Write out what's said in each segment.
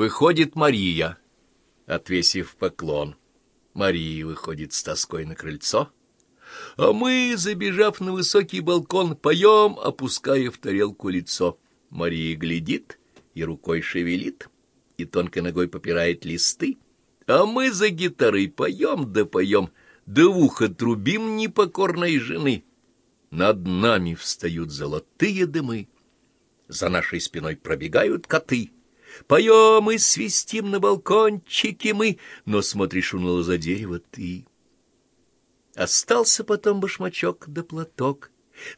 Выходит Мария, отвесив поклон. Мария выходит с тоской на крыльцо, а мы, забежав на высокий балкон, поем, опуская в тарелку лицо. Мария глядит и рукой шевелит, и тонкой ногой попирает листы, а мы за гитарой поем да поем, да в ухо трубим непокорной жены. Над нами встают золотые дымы, за нашей спиной пробегают коты. Поем и свистим на балкончике мы, но смотришь уныло за дерево ты. Остался потом башмачок да платок,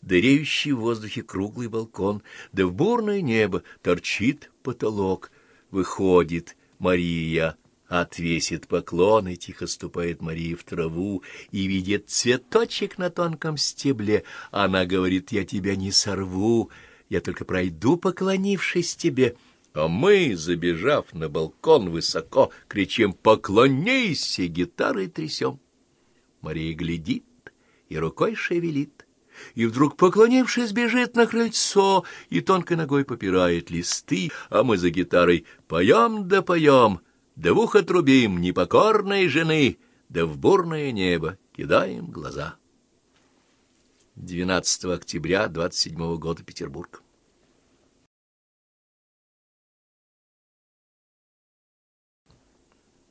дыреющий в воздухе круглый балкон, да в бурное небо торчит потолок. Выходит Мария отвесит поклон, и тихо ступает Мария в траву и видит цветочек на тонком стебле. Она говорит, я тебя не сорву, я только пройду, поклонившись тебе. А мы, забежав на балкон высоко, кричим «Поклонейся!» гитарой трясем. Мария глядит и рукой шевелит, и вдруг, поклонившись, бежит на крыльцо и тонкой ногой попирает листы, а мы за гитарой поем да поем — да в ухо трубим непокорной жены, да в бурное небо кидаем глаза. 12 октября 27 года, Петербург.